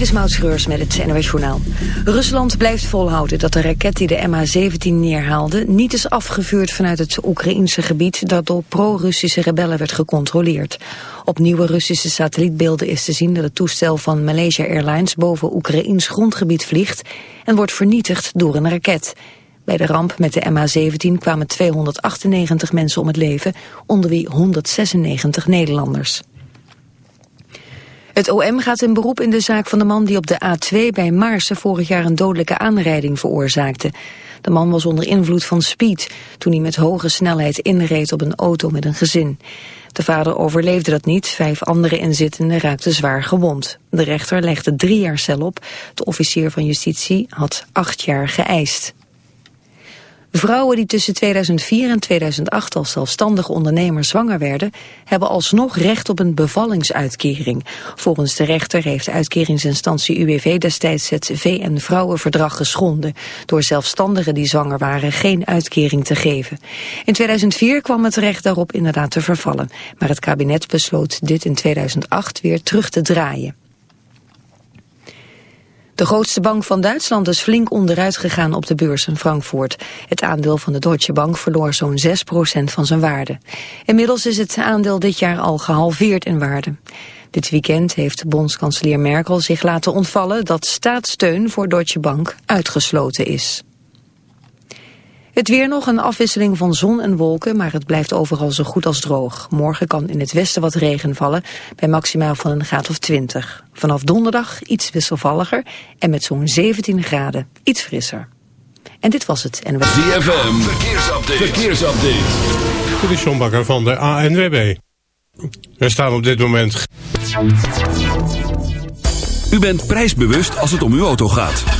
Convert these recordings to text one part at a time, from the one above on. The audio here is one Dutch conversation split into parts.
Dit is met het NOS Journaal. Rusland blijft volhouden dat de raket die de MH17 neerhaalde... niet is afgevuurd vanuit het Oekraïnse gebied... dat door pro-Russische rebellen werd gecontroleerd. Op nieuwe Russische satellietbeelden is te zien dat het toestel van Malaysia Airlines... boven Oekraïns grondgebied vliegt en wordt vernietigd door een raket. Bij de ramp met de MH17 kwamen 298 mensen om het leven... onder wie 196 Nederlanders. Het OM gaat in beroep in de zaak van de man die op de A2 bij Maarsen vorig jaar een dodelijke aanrijding veroorzaakte. De man was onder invloed van speed toen hij met hoge snelheid inreed op een auto met een gezin. De vader overleefde dat niet, vijf andere inzittenden raakten zwaar gewond. De rechter legde drie jaar cel op, de officier van justitie had acht jaar geëist. Vrouwen die tussen 2004 en 2008 als zelfstandig ondernemer zwanger werden, hebben alsnog recht op een bevallingsuitkering. Volgens de rechter heeft uitkeringsinstantie UWV destijds het VN-vrouwenverdrag geschonden, door zelfstandigen die zwanger waren geen uitkering te geven. In 2004 kwam het recht daarop inderdaad te vervallen, maar het kabinet besloot dit in 2008 weer terug te draaien. De grootste bank van Duitsland is flink onderuit gegaan op de beurs in Frankfurt. Het aandeel van de Deutsche Bank verloor zo'n 6% van zijn waarde. Inmiddels is het aandeel dit jaar al gehalveerd in waarde. Dit weekend heeft bondskanselier Merkel zich laten ontvallen dat staatssteun voor Deutsche Bank uitgesloten is. Het weer nog een afwisseling van zon en wolken, maar het blijft overal zo goed als droog. Morgen kan in het westen wat regen vallen, bij maximaal van een graad of 20. Vanaf donderdag iets wisselvalliger en met zo'n 17 graden iets frisser. En dit was het. En we... ZFM, verkeersupdate. verkeersupdate. Dit is John Bakker van de ANWB. Er staan op dit moment... U bent prijsbewust als het om uw auto gaat.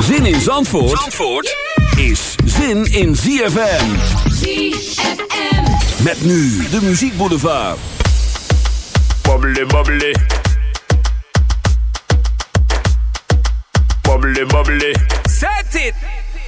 Zin in Zandvoort, Zandvoort is zin in ZFM. ZFM. Met nu de Muziek Boulevard. Bubbly, bubbly. Bubbly, bubbly. Set it!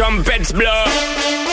Trumpets blow.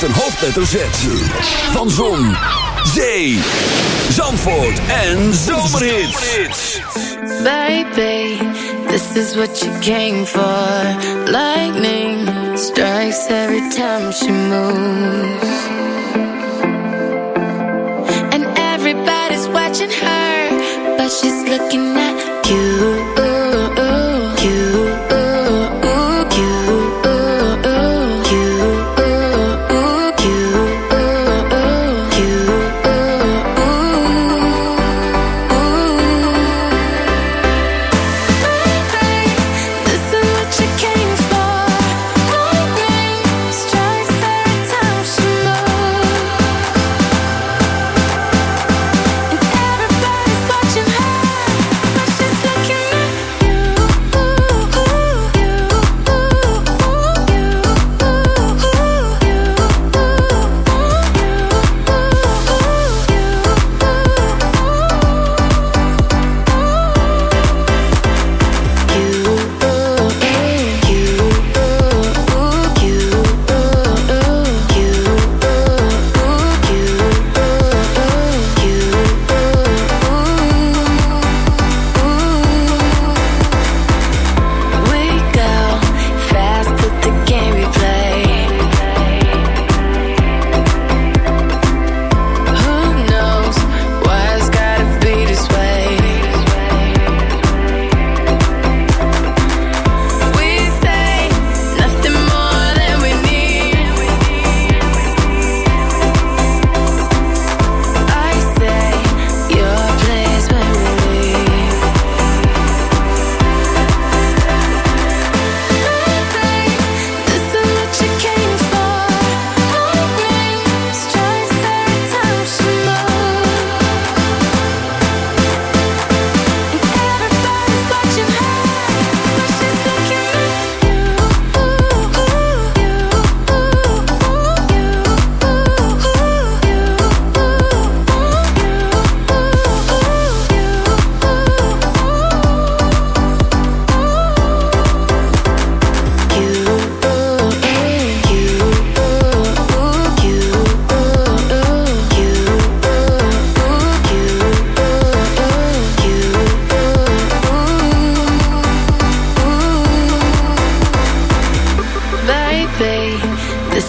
Met een hoofdletter Z. Van Zon, Zee, Zandvoort en Zomerhits. Baby, this is what you came for. Lightning strikes every time she moves. And everybody's watching her, but she's looking at you.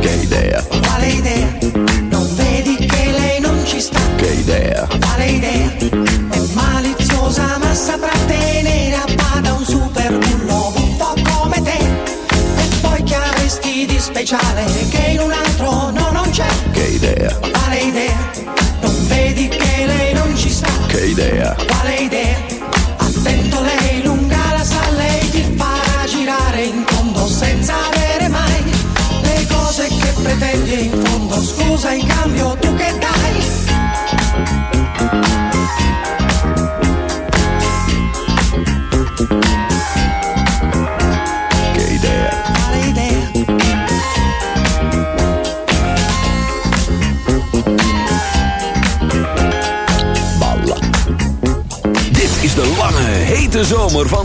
che idea, Quale idea? Non vedi che lei non ci sta? che idea, Quale idea? È maliziosa ma saprà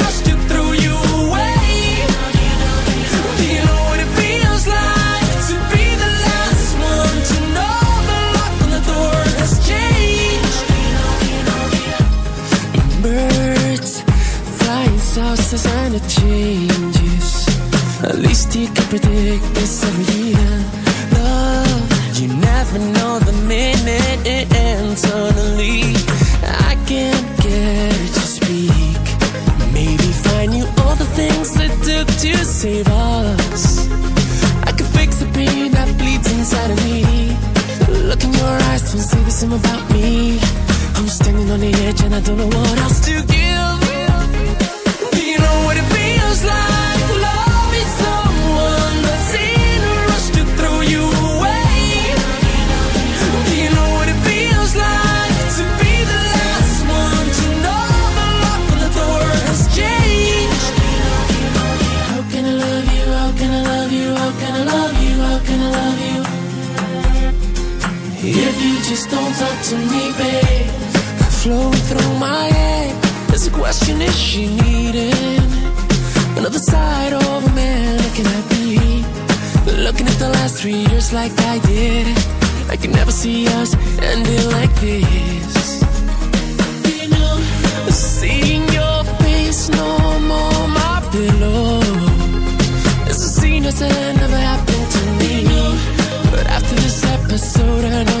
And struck through you away Do you know what it feels like to be the last one to know the lock on the door has changed Do you know yeah It melts flies out as the energy changes. At least you can predict this every year. Things it took to save us. I could fix the pain that bleeds inside of me. Look in your eyes, don't say the same about me. I'm standing on the edge and I don't know what else to give. To me, babe, flowing through my head. There's a question: Is she needing another side of a man? Can I be looking at the last three years like I did? I can never see us ending like this. You know, seeing your face no more my pillow. It's a scene that's never happened to me. But after this episode, I know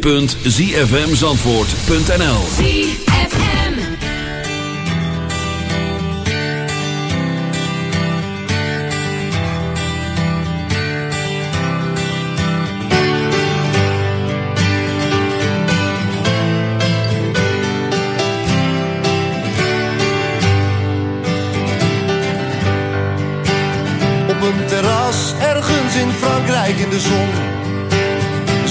www.zfmzandvoort.nl Op een terras ergens in Frankrijk in de zon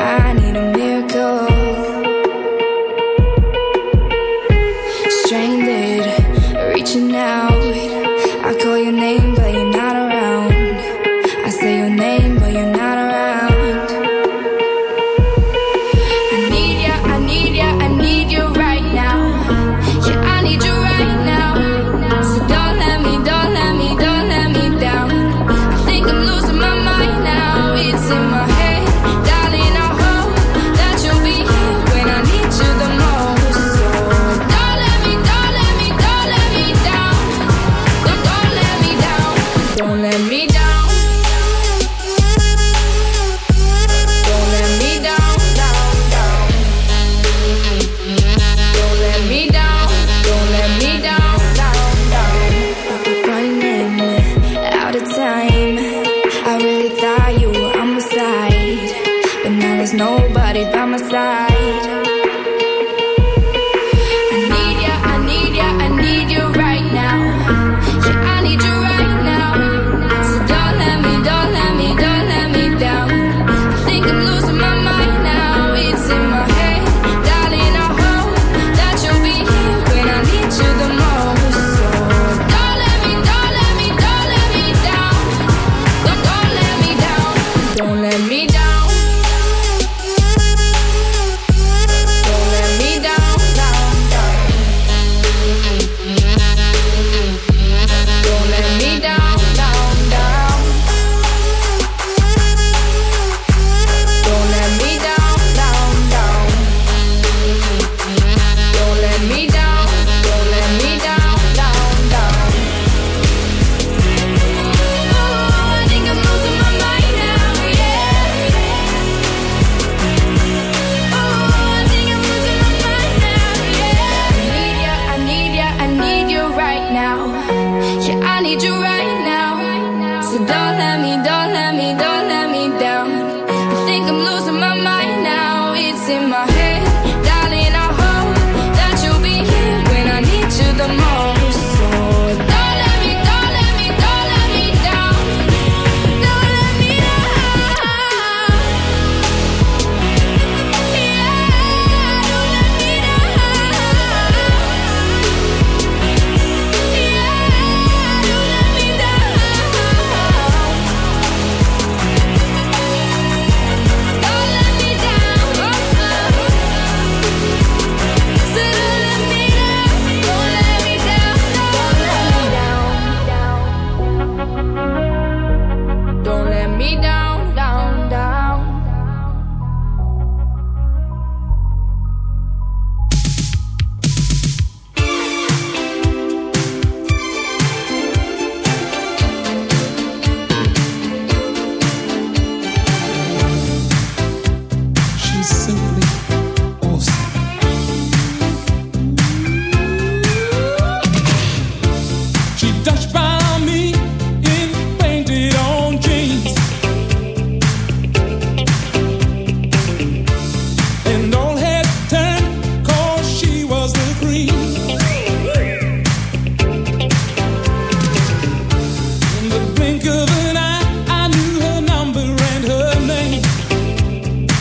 I need a mirror.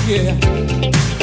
yeah.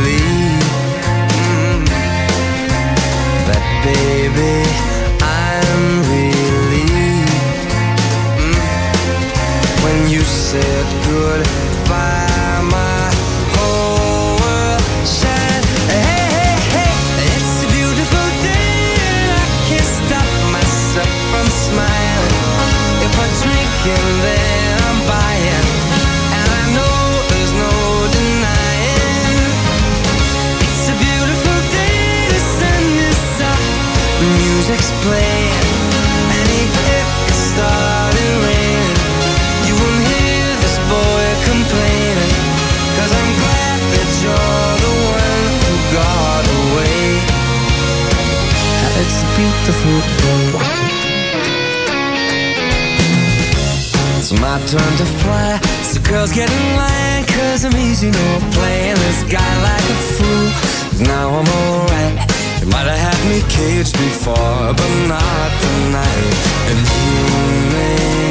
said cause I'm easy, no playing this guy like a fool. Now I'm alright. You might have had me caged before, but not tonight. And you may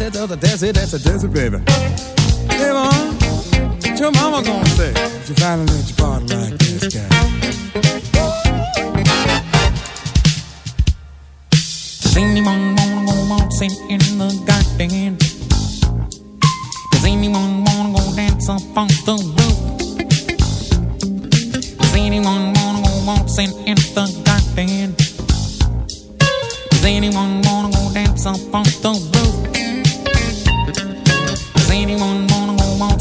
said, oh, that's it, that's a that's it, baby. Hey, mom, what your mama gonna say? If you finally let your body like this guy. Does anyone wanna go waltzing in the garden? Does anyone wanna go dance up on the roof? Does anyone wanna go waltzing in the garden? Does anyone wanna go dance up on the roof?